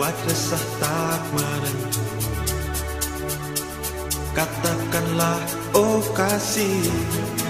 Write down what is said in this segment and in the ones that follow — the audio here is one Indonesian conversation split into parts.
membuat resah tak menentu Katakanlah oh kasih.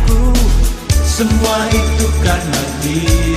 Semua itu karena dia.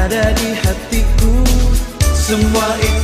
ada di hatiku. Semua itu